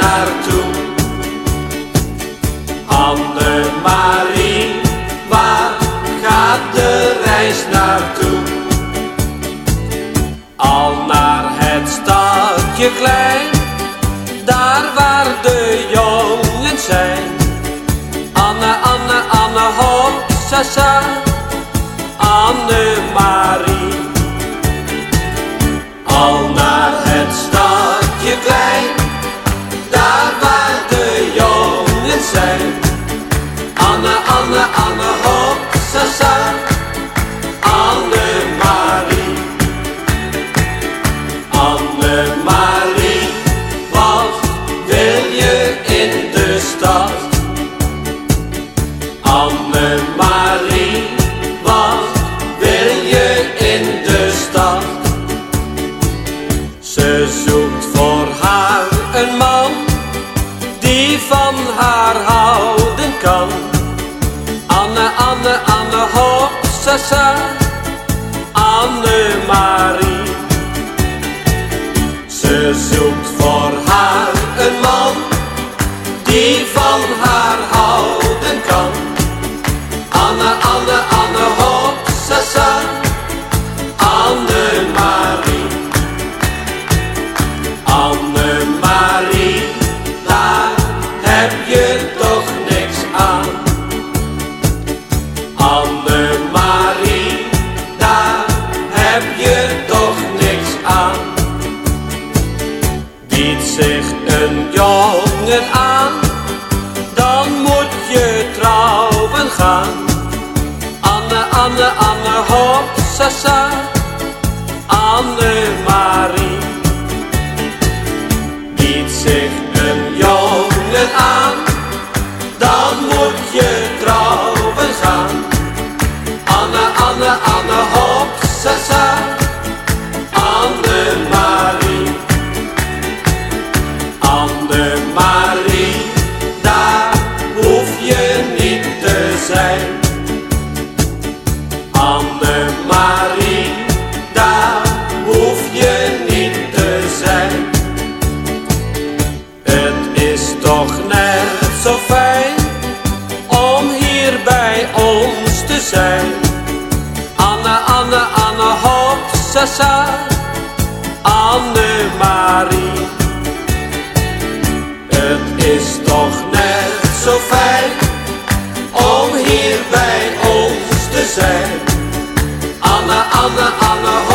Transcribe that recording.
naartoe. Anne-Marie, waar gaat de reis naartoe? Al naar het stadje klein, daar waar de jongens zijn. Anne, Anne, Anne, hop, sasa, Anne-Marie. Anne-Marie, wat wil je in de stad? Ze zoekt voor haar een man die van haar houden kan. Anne, Anne, Anne, hop, Anne-Marie. Ze zoekt voor haar een man die van Anne, Anne, Anne, hop, sasa, Anne-Marie. Anne-Marie, daar heb je toch niks aan. Anne-Marie, daar heb je toch niks aan. Biedt zich een jongen aan, Anne, Anne, hop, sasa, Anne-Marie. Biedt zich een jongen aan, dan moet je trouwen Anne-Marie, daar hoef je niet te zijn. Het is toch net zo fijn om hier bij ons te zijn. Anne, Anne, Anne, hop, sasa, Anne-Marie. Het is toch net zo fijn om hier bij other, other.